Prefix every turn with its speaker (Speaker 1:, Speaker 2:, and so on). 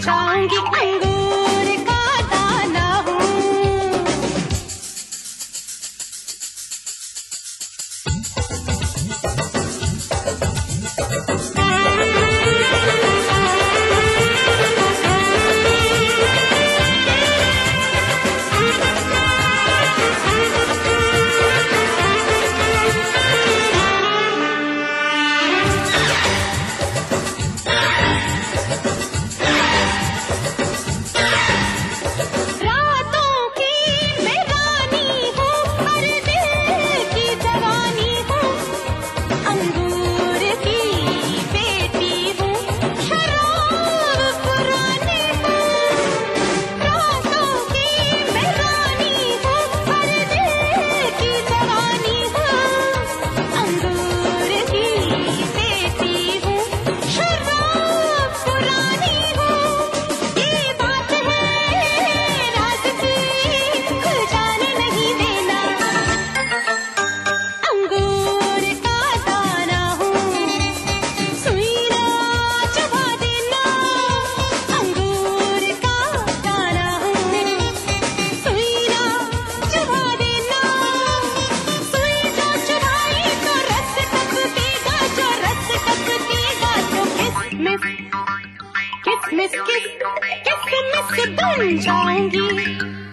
Speaker 1: 唱的。किसमिस किसमिस किस किसमिस बन जाऊँगी?